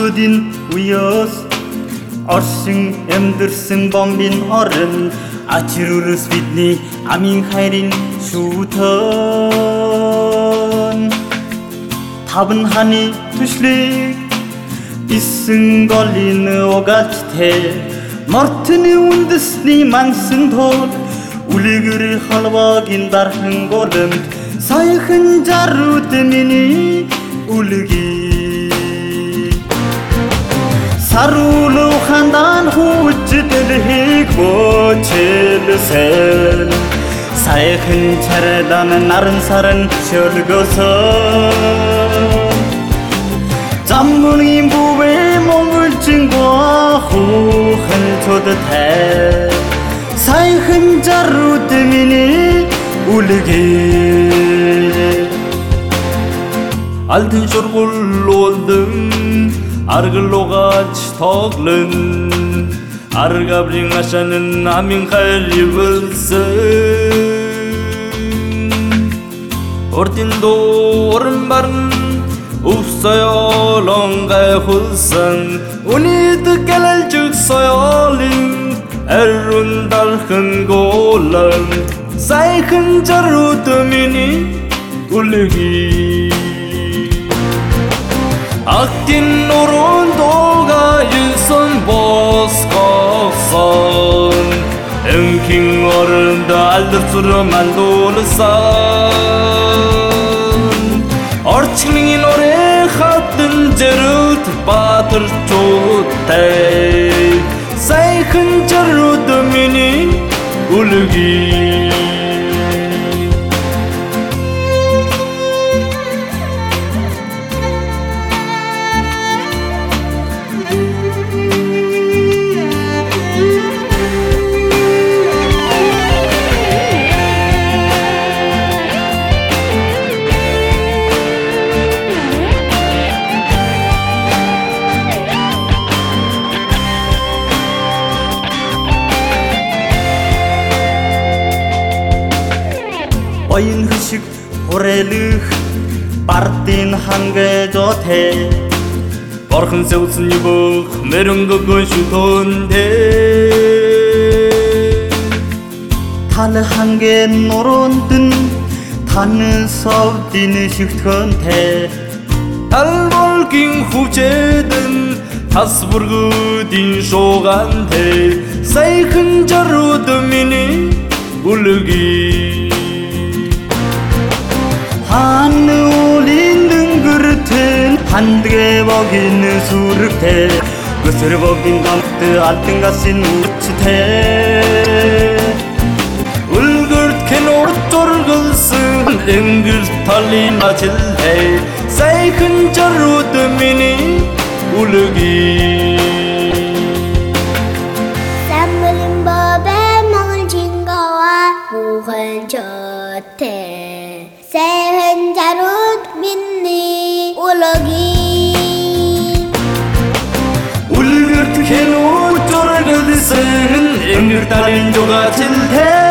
Атуудын уяас оршин амьдэрсэн бомбын орон. Ачирүрс бидний амийн хайрын шүтэн таван ханы түшлийг исэн голын угаалч те мортны үндэсний мансан тул үлэгэр халвагийн дархан голомт саяхан жарууд миний үлгийг саруулу хандан хүчдэлхийг бочэлсэн саяхан чарадан наран саран шөлгөсөн заммын бүвэ монголчингwa хүүхэн чудтай саяхан жарууд миний үлгээ алтын шургуулуулдан аргалуугач тоглон аргабрин ашанын амин хайр ивэлсэн. Ордин дууран барн Өвсөёлон гайхулсан Үнид гэлэлжиг соёолын Эрүн дархан голан Сайхан жарууд миний үлгий Актин нурун дога юсон боскосон Энкин орында алдарцурам андуулсан Орчмын орэ хатан зэрүүд баатар чуудтай Сайхан жарууд миний үлгий Оин хөшиг хүрээлэх бардын хангажоте Орхон сэвсэн юбх мэрөнгөгүй шүтөнтэй тал хангийн нуруундын таны совдын шигтгэнтэй Алболгийн хүчэдэн тас бүргүүдийн шуугантэй Сайхан жарууд миний үлгий хан улин дөнгөртэн хандгэ богийн сүрэгтэй өсөр богийн дамт алтан гасын үчтэй Үлгэрт кинор зургалсан Энгэрт талын ажилхэй Сайхан жарууд миний үлгий 새한 자루 믿니? 울러기 울긋 해놓은 쪼르르 새는 앵글 따는 조가 진태